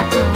I.